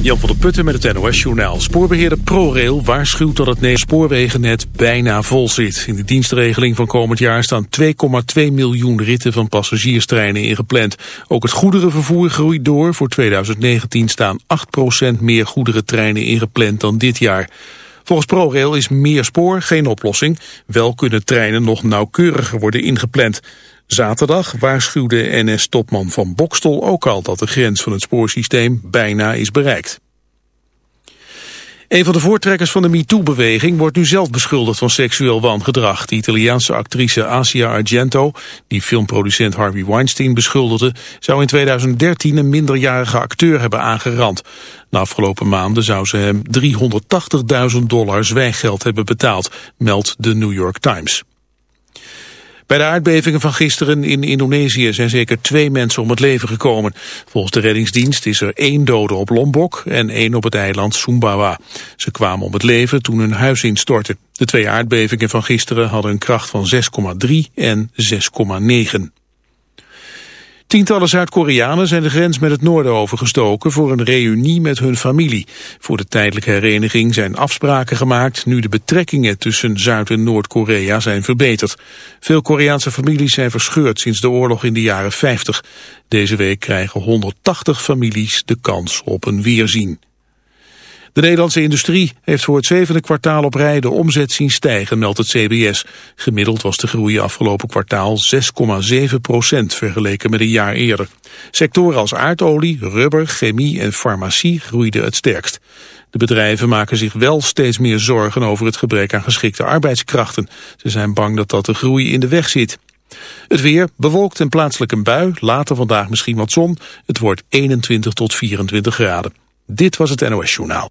Jan van der Putten met het NOS-journaal. Spoorbeheerder ProRail waarschuwt dat het Nederlands spoorwegennet bijna vol zit. In de dienstregeling van komend jaar staan 2,2 miljoen ritten van passagierstreinen ingepland. Ook het goederenvervoer groeit door. Voor 2019 staan 8% meer goederentreinen ingepland dan dit jaar. Volgens ProRail is meer spoor geen oplossing. Wel kunnen treinen nog nauwkeuriger worden ingepland. Zaterdag waarschuwde NS-topman van Bokstol ook al dat de grens van het spoorsysteem bijna is bereikt. Een van de voortrekkers van de MeToo-beweging wordt nu zelf beschuldigd van seksueel wangedrag. De Italiaanse actrice Asia Argento, die filmproducent Harvey Weinstein beschuldigde, zou in 2013 een minderjarige acteur hebben aangerand. De afgelopen maanden zou ze hem 380.000 dollar zwijggeld hebben betaald, meldt de New York Times. Bij de aardbevingen van gisteren in Indonesië zijn zeker twee mensen om het leven gekomen. Volgens de reddingsdienst is er één dode op Lombok en één op het eiland Sumbawa. Ze kwamen om het leven toen hun huis instortte. De twee aardbevingen van gisteren hadden een kracht van 6,3 en 6,9. Tientallen Zuid-Koreanen zijn de grens met het noorden overgestoken voor een reunie met hun familie. Voor de tijdelijke hereniging zijn afspraken gemaakt nu de betrekkingen tussen Zuid- en Noord-Korea zijn verbeterd. Veel Koreaanse families zijn verscheurd sinds de oorlog in de jaren 50. Deze week krijgen 180 families de kans op een weerzien. De Nederlandse industrie heeft voor het zevende kwartaal op rij de omzet zien stijgen, meldt het CBS. Gemiddeld was de groei afgelopen kwartaal 6,7 procent vergeleken met een jaar eerder. Sectoren als aardolie, rubber, chemie en farmacie groeiden het sterkst. De bedrijven maken zich wel steeds meer zorgen over het gebrek aan geschikte arbeidskrachten. Ze zijn bang dat dat de groei in de weg zit. Het weer bewolkt en plaatselijk een bui, later vandaag misschien wat zon. Het wordt 21 tot 24 graden. Dit was het NOS Journaal.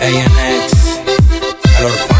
ANX, alors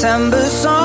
September song.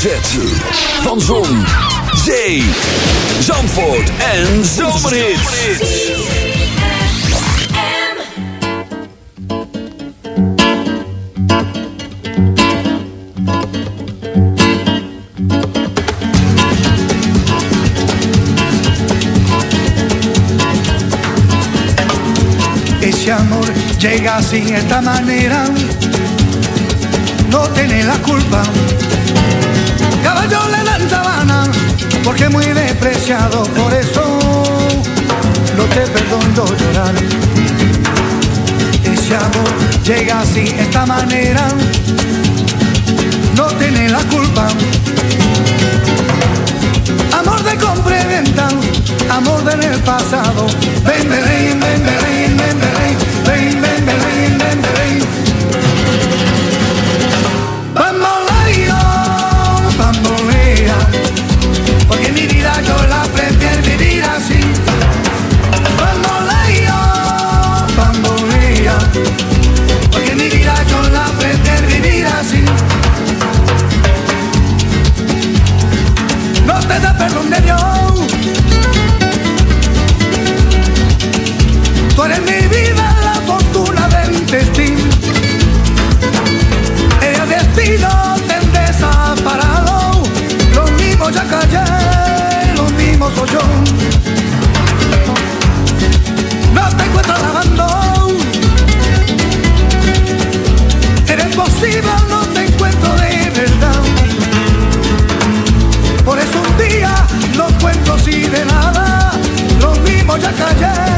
Zet van Zon, Zee, Zandvoort en Zomerhits. Ese amor llega sin esta manera, no tiene la culpa. porque muy despreciado, por eso no te perdono llorar. Ese amor llega así, esta manera, no tiene la culpa. Amor de compra y venta, amor del pasado, ven, ven, ven. yo la prefiero vivir así. Bamboleo, bamboleo, porque mi vida yo la prefiero vivir así. No te da perdón de Dios. sacanear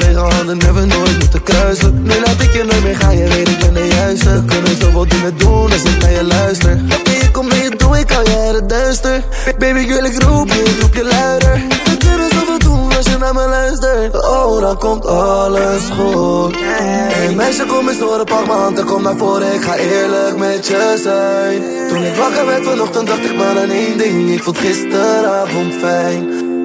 Overwege handen hebben nooit moeten kruisen. Nu laat ik je nooit meer gaan, je weet ik ben de juiste. We kunnen zoveel dingen doen als ik naar je luister. Ik kom mee, doe ik al je het duister. Baby girl, ik roep je, ik roep je luider. We kunnen zoveel doen als je naar me luistert. Oh, dan komt alles goed. Hey meisje, kom eens horen, pak m'n hand en kom naar voren. Ik ga eerlijk met je zijn. Toen ik wakker werd vanochtend, dacht ik maar aan één ding. Ik vond gisteravond fijn.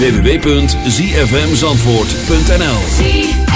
www.zfmzandvoort.nl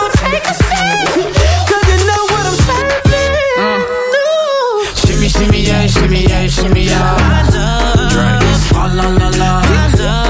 on, take a sip, 'cause you know what I'm serving. Shimmy, shimmy, yeah, shimmy, yeah, shimmy, yeah. Drink, swalla la la. Drink,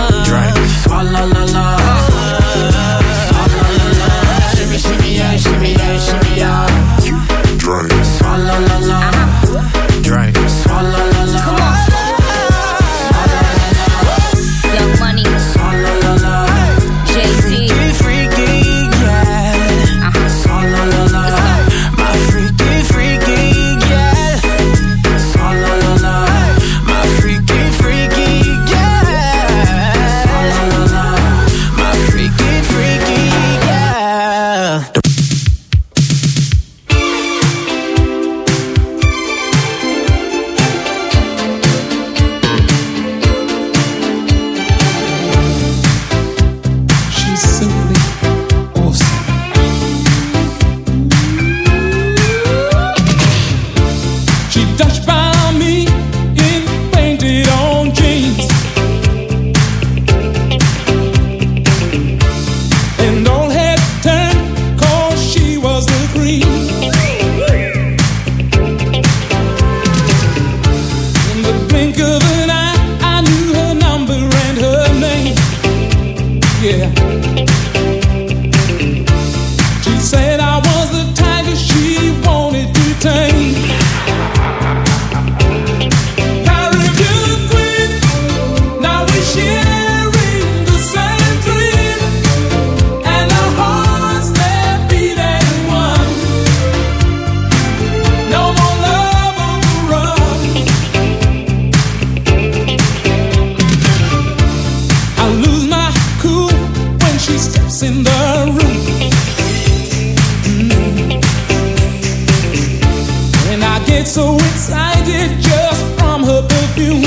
get so excited just from her perfume.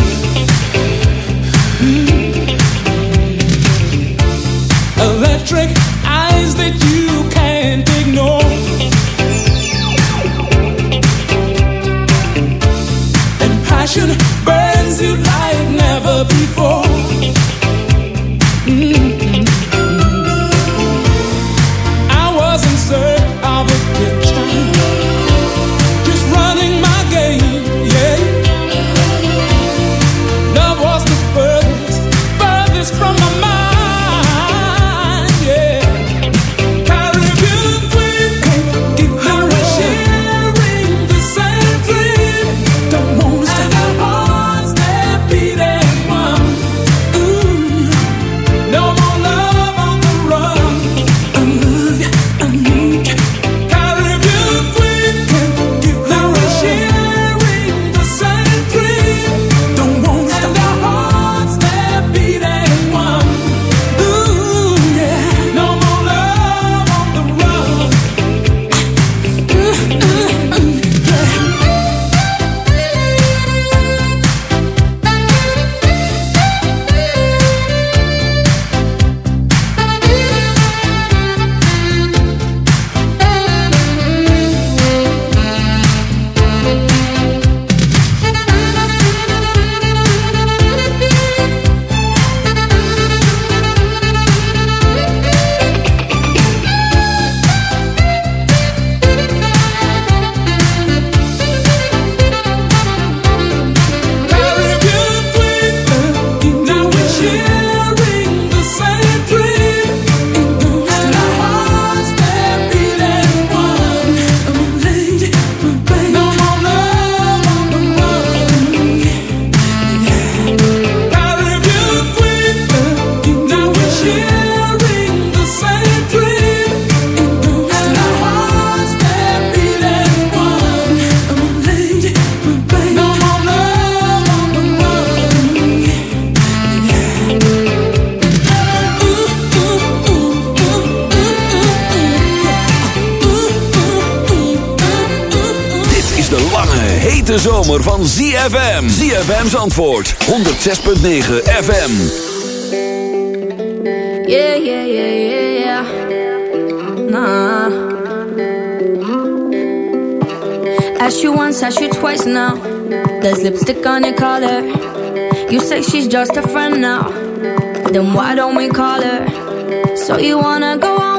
Mm. Electric eyes that you zomer van ZFM. ZFM's antwoord. 106.9 FM. Yeah, yeah, yeah, yeah, yeah. Nah. Ask you once, ask you twice now. There's lipstick on your collar. You say she's just a friend now. Then why don't we call her? So you wanna go on?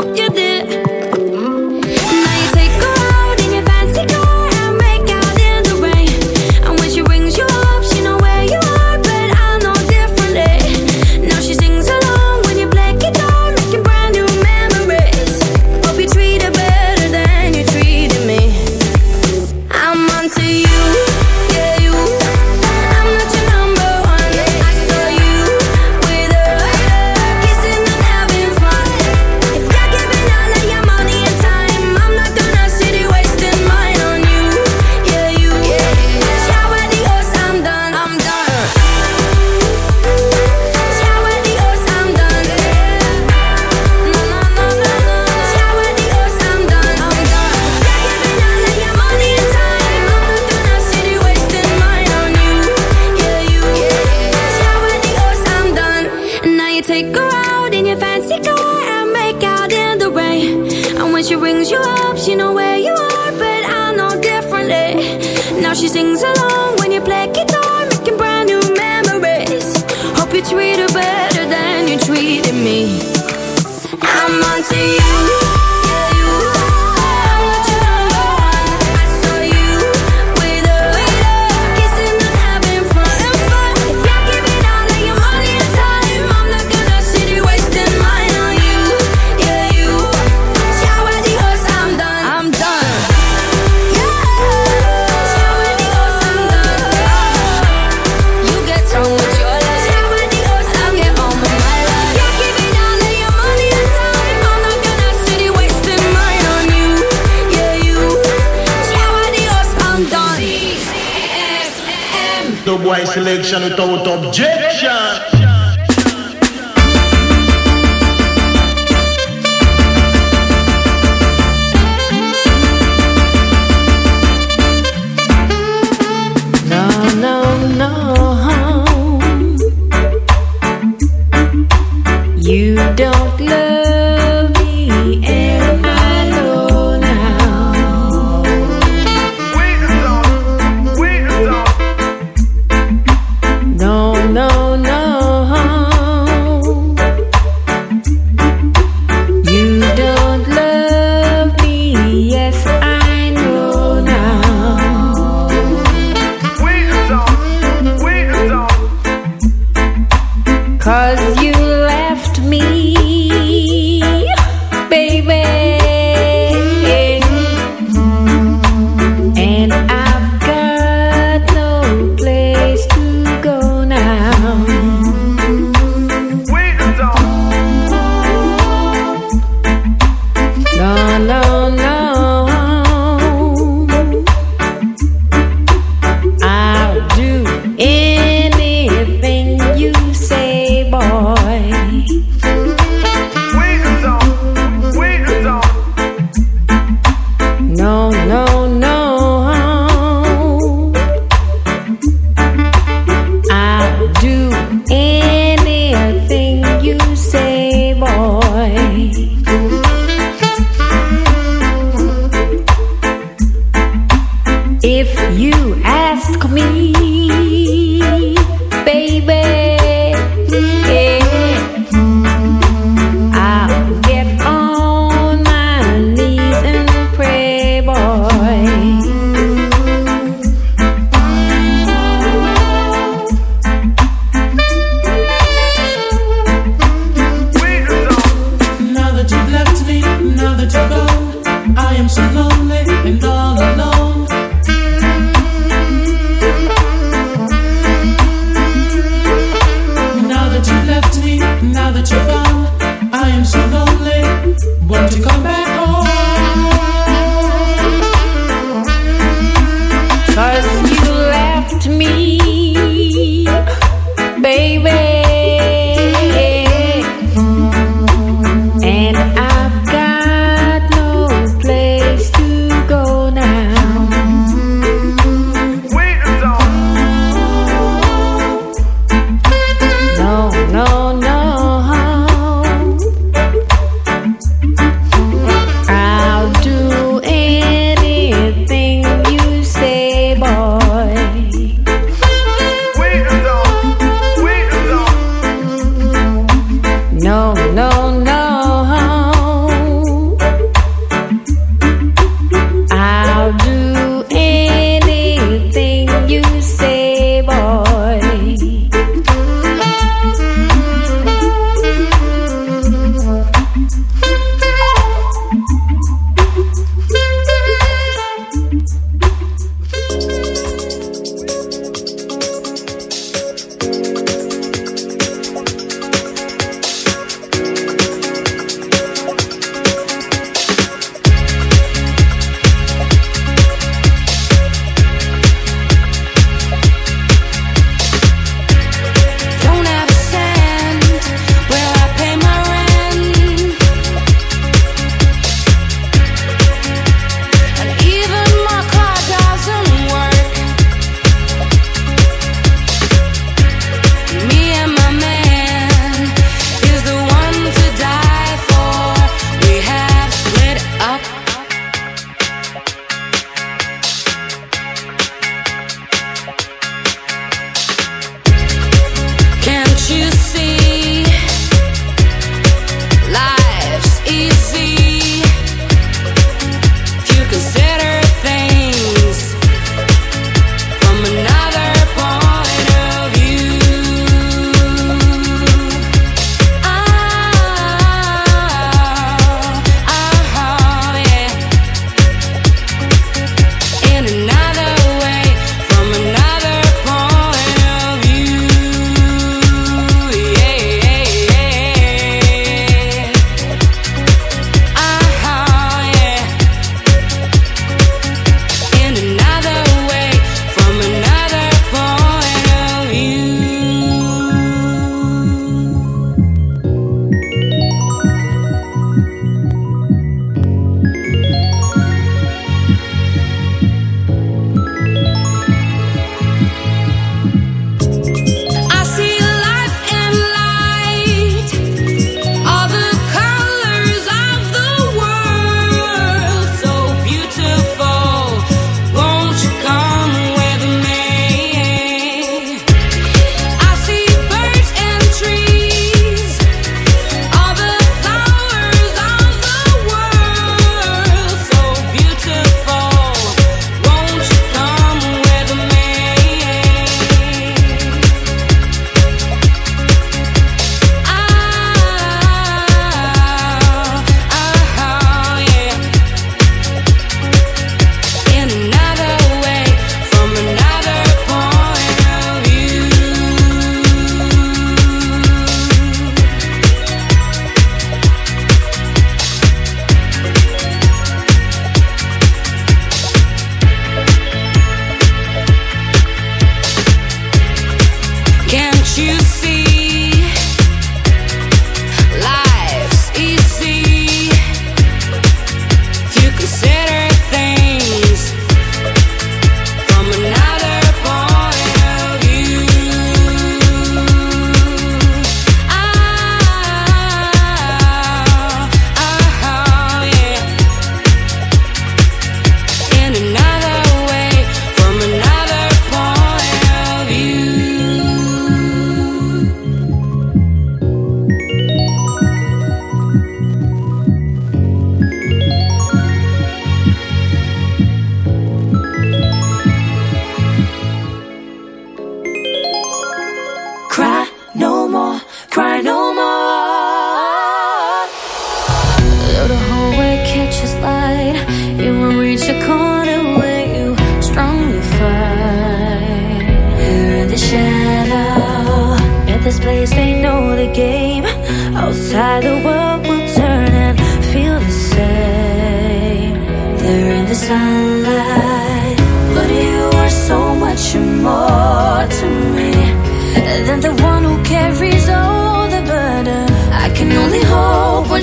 connection without objection.